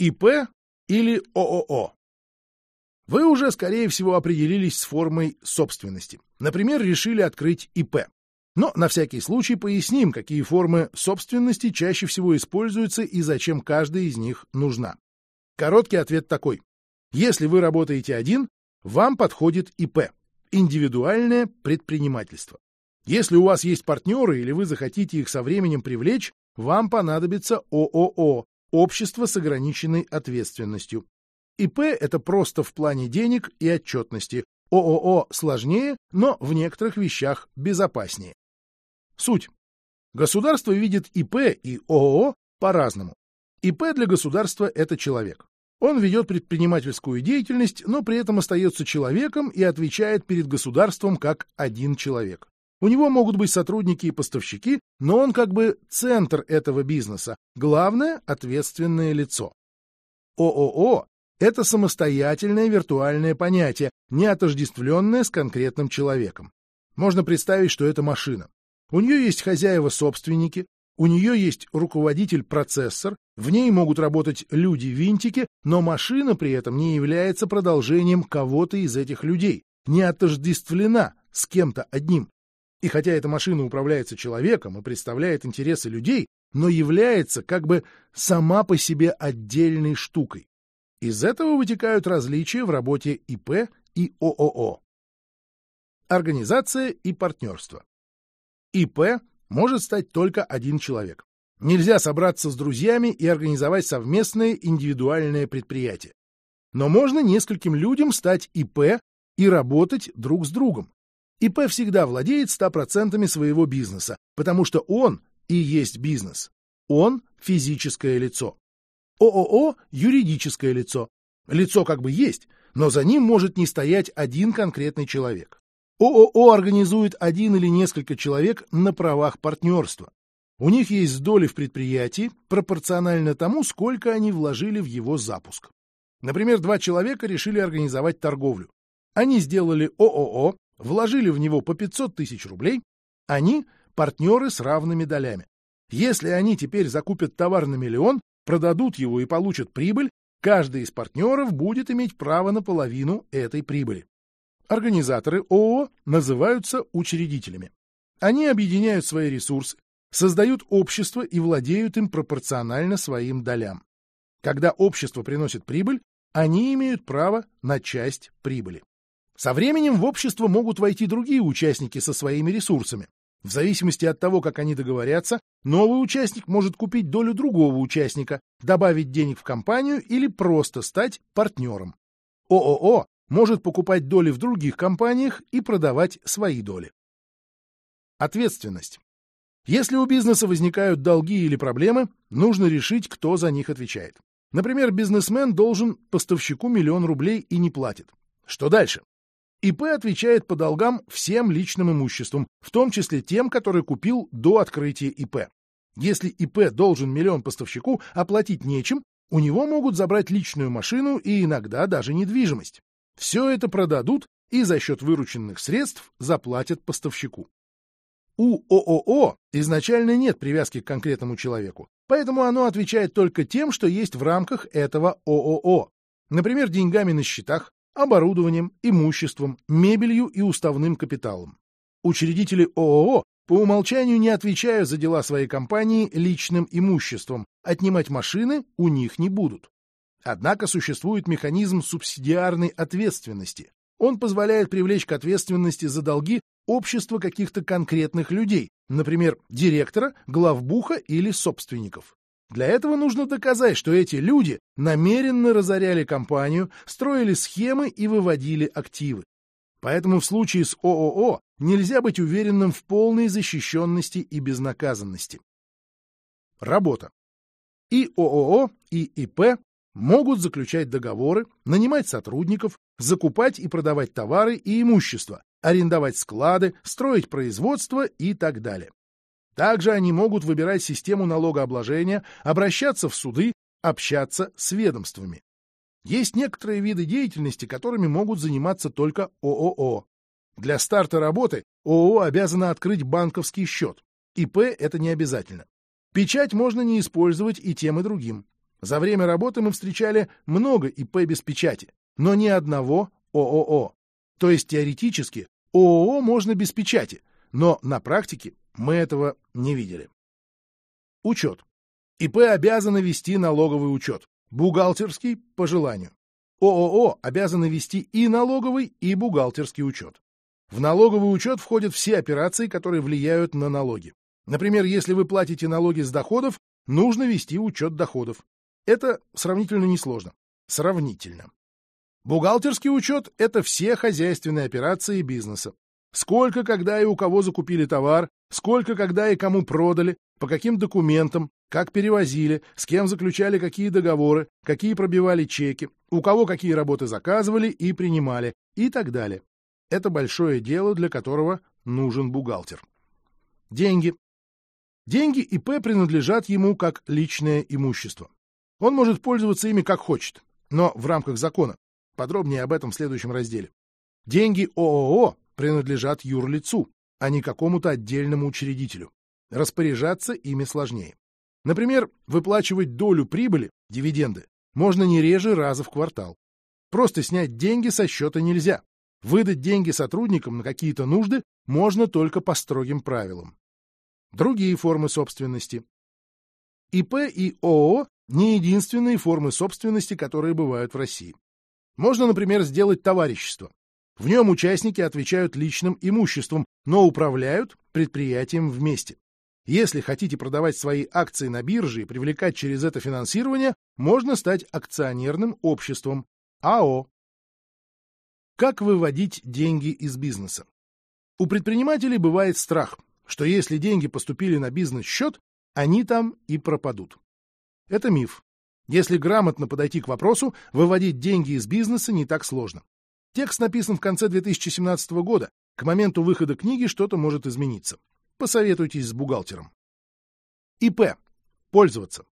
ИП или ООО. Вы уже, скорее всего, определились с формой собственности. Например, решили открыть ИП. Но на всякий случай поясним, какие формы собственности чаще всего используются и зачем каждая из них нужна. Короткий ответ такой. Если вы работаете один, вам подходит ИП – индивидуальное предпринимательство. Если у вас есть партнеры или вы захотите их со временем привлечь, вам понадобится ООО – общество с ограниченной ответственностью. ИП – это просто в плане денег и отчетности. ООО сложнее, но в некоторых вещах безопаснее. Суть. Государство видит ИП и ООО по-разному. ИП для государства – это человек. Он ведет предпринимательскую деятельность, но при этом остается человеком и отвечает перед государством как один человек. У него могут быть сотрудники и поставщики, но он как бы центр этого бизнеса, главное ответственное лицо. ООО – это самостоятельное виртуальное понятие, не отождествленное с конкретным человеком. Можно представить, что это машина. У нее есть хозяева-собственники, у нее есть руководитель-процессор, в ней могут работать люди-винтики, но машина при этом не является продолжением кого-то из этих людей, не отождествлена с кем-то одним. И хотя эта машина управляется человеком и представляет интересы людей, но является как бы сама по себе отдельной штукой. Из этого вытекают различия в работе ИП и ООО. Организация и партнерство. ИП может стать только один человек. Нельзя собраться с друзьями и организовать совместное индивидуальное предприятие. Но можно нескольким людям стать ИП и работать друг с другом. ИП всегда владеет 100% своего бизнеса, потому что он и есть бизнес. Он – физическое лицо. ООО – юридическое лицо. Лицо как бы есть, но за ним может не стоять один конкретный человек. ООО организует один или несколько человек на правах партнерства. У них есть доли в предприятии пропорционально тому, сколько они вложили в его запуск. Например, два человека решили организовать торговлю. Они сделали ООО, вложили в него по 500 тысяч рублей. Они – партнеры с равными долями. Если они теперь закупят товар на миллион, продадут его и получат прибыль, каждый из партнеров будет иметь право на половину этой прибыли. Организаторы ООО называются учредителями. Они объединяют свои ресурсы, создают общество и владеют им пропорционально своим долям. Когда общество приносит прибыль, они имеют право на часть прибыли. Со временем в общество могут войти другие участники со своими ресурсами. В зависимости от того, как они договорятся, новый участник может купить долю другого участника, добавить денег в компанию или просто стать партнером. ООО может покупать доли в других компаниях и продавать свои доли. Ответственность. Если у бизнеса возникают долги или проблемы, нужно решить, кто за них отвечает. Например, бизнесмен должен поставщику миллион рублей и не платит. Что дальше? ИП отвечает по долгам всем личным имуществом, в том числе тем, который купил до открытия ИП. Если ИП должен миллион поставщику, оплатить нечем, у него могут забрать личную машину и иногда даже недвижимость. Все это продадут и за счет вырученных средств заплатят поставщику. У ООО изначально нет привязки к конкретному человеку, поэтому оно отвечает только тем, что есть в рамках этого ООО. Например, деньгами на счетах, оборудованием, имуществом, мебелью и уставным капиталом. Учредители ООО по умолчанию не отвечают за дела своей компании личным имуществом, отнимать машины у них не будут. Однако существует механизм субсидиарной ответственности. Он позволяет привлечь к ответственности за долги общество каких-то конкретных людей, например, директора, главбуха или собственников. Для этого нужно доказать, что эти люди намеренно разоряли компанию, строили схемы и выводили активы. Поэтому в случае с ООО нельзя быть уверенным в полной защищенности и безнаказанности. Работа. И ООО, и ИП могут заключать договоры, нанимать сотрудников, закупать и продавать товары и имущество, арендовать склады, строить производство и так далее. Также они могут выбирать систему налогообложения, обращаться в суды, общаться с ведомствами. Есть некоторые виды деятельности, которыми могут заниматься только ООО. Для старта работы ООО обязано открыть банковский счет. ИП это не обязательно. Печать можно не использовать и тем, и другим. За время работы мы встречали много ИП без печати, но ни одного ООО. То есть теоретически ООО можно без печати, но на практике мы этого не видели. Учет. ИП обязаны вести налоговый учет, бухгалтерский по желанию. ООО обязаны вести и налоговый, и бухгалтерский учет. В налоговый учет входят все операции, которые влияют на налоги. Например, если вы платите налоги с доходов, нужно вести учет доходов. Это сравнительно несложно. Сравнительно. Бухгалтерский учет — это все хозяйственные операции бизнеса. Сколько, когда и у кого закупили товар, сколько, когда и кому продали, по каким документам, как перевозили, с кем заключали какие договоры, какие пробивали чеки, у кого какие работы заказывали и принимали и так далее. Это большое дело, для которого нужен бухгалтер. Деньги. Деньги ИП принадлежат ему как личное имущество. Он может пользоваться ими как хочет, но в рамках закона. Подробнее об этом в следующем разделе. Деньги ООО принадлежат юрлицу, а не какому-то отдельному учредителю. Распоряжаться ими сложнее. Например, выплачивать долю прибыли, дивиденды, можно не реже раза в квартал. Просто снять деньги со счета нельзя. Выдать деньги сотрудникам на какие-то нужды можно только по строгим правилам. Другие формы собственности. ИП и ООО – не единственные формы собственности, которые бывают в России. Можно, например, сделать товарищество. В нем участники отвечают личным имуществом, но управляют предприятием вместе. Если хотите продавать свои акции на бирже и привлекать через это финансирование, можно стать акционерным обществом АО. Как выводить деньги из бизнеса? У предпринимателей бывает страх, что если деньги поступили на бизнес-счет, они там и пропадут. Это миф. Если грамотно подойти к вопросу, выводить деньги из бизнеса не так сложно. Текст написан в конце 2017 года. К моменту выхода книги что-то может измениться. Посоветуйтесь с бухгалтером. ИП. Пользоваться.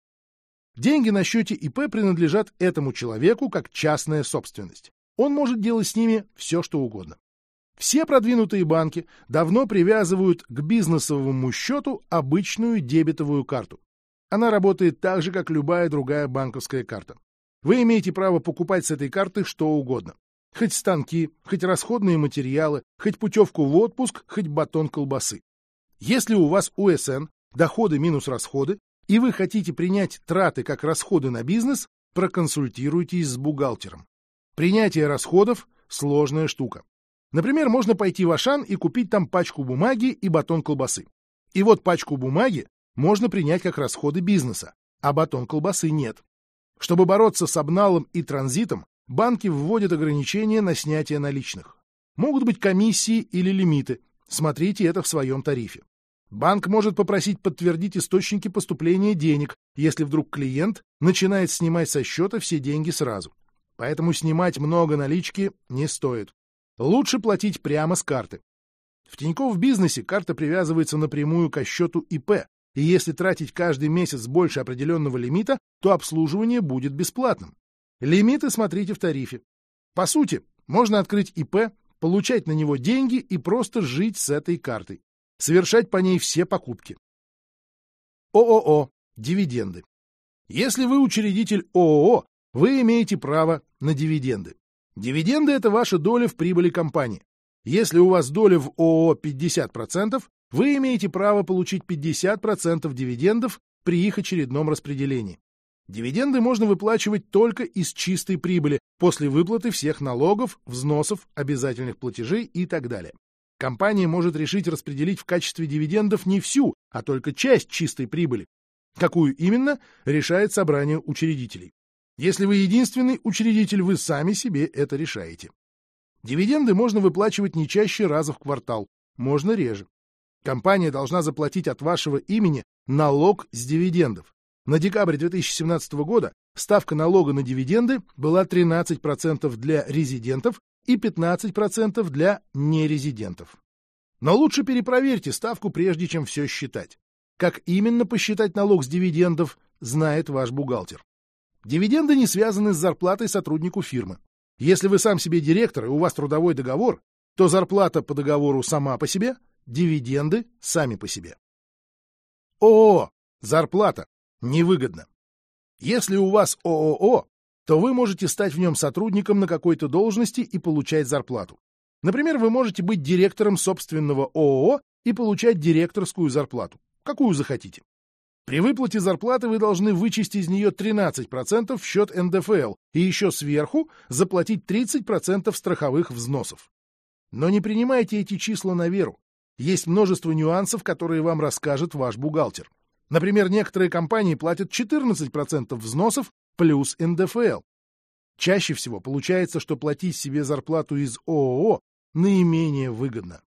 Деньги на счете ИП принадлежат этому человеку как частная собственность. Он может делать с ними все, что угодно. Все продвинутые банки давно привязывают к бизнесовому счету обычную дебетовую карту. Она работает так же, как любая другая банковская карта. Вы имеете право покупать с этой карты что угодно. Хоть станки, хоть расходные материалы, хоть путевку в отпуск, хоть батон колбасы. Если у вас УСН, доходы минус расходы, и вы хотите принять траты как расходы на бизнес, проконсультируйтесь с бухгалтером. Принятие расходов – сложная штука. Например, можно пойти в Ашан и купить там пачку бумаги и батон колбасы. И вот пачку бумаги можно принять как расходы бизнеса, а батон колбасы нет. Чтобы бороться с обналом и транзитом, банки вводят ограничения на снятие наличных. Могут быть комиссии или лимиты, смотрите это в своем тарифе. Банк может попросить подтвердить источники поступления денег, если вдруг клиент начинает снимать со счета все деньги сразу. Поэтому снимать много налички не стоит. Лучше платить прямо с карты. В Тинькофф бизнесе карта привязывается напрямую к счету ИП, и если тратить каждый месяц больше определенного лимита, то обслуживание будет бесплатным. Лимиты смотрите в тарифе. По сути, можно открыть ИП, получать на него деньги и просто жить с этой картой. Совершать по ней все покупки. ООО. Дивиденды. Если вы учредитель ООО, вы имеете право на дивиденды. Дивиденды – это ваша доля в прибыли компании. Если у вас доля в ООО 50%, вы имеете право получить 50% дивидендов при их очередном распределении. Дивиденды можно выплачивать только из чистой прибыли, после выплаты всех налогов, взносов, обязательных платежей и так далее. Компания может решить распределить в качестве дивидендов не всю, а только часть чистой прибыли. Какую именно, решает собрание учредителей. Если вы единственный учредитель, вы сами себе это решаете. Дивиденды можно выплачивать не чаще раза в квартал, можно реже. Компания должна заплатить от вашего имени налог с дивидендов. На декабрь 2017 года ставка налога на дивиденды была 13% для резидентов и 15% для нерезидентов. Но лучше перепроверьте ставку, прежде чем все считать. Как именно посчитать налог с дивидендов, знает ваш бухгалтер. Дивиденды не связаны с зарплатой сотруднику фирмы. Если вы сам себе директор и у вас трудовой договор, то зарплата по договору сама по себе, дивиденды сами по себе. ООО. Зарплата. Невыгодно. Если у вас ООО, то вы можете стать в нем сотрудником на какой-то должности и получать зарплату. Например, вы можете быть директором собственного ООО и получать директорскую зарплату, какую захотите. При выплате зарплаты вы должны вычесть из нее 13% в счет НДФЛ и еще сверху заплатить 30% страховых взносов. Но не принимайте эти числа на веру. Есть множество нюансов, которые вам расскажет ваш бухгалтер. Например, некоторые компании платят 14% взносов плюс НДФЛ. Чаще всего получается, что платить себе зарплату из ООО наименее выгодно.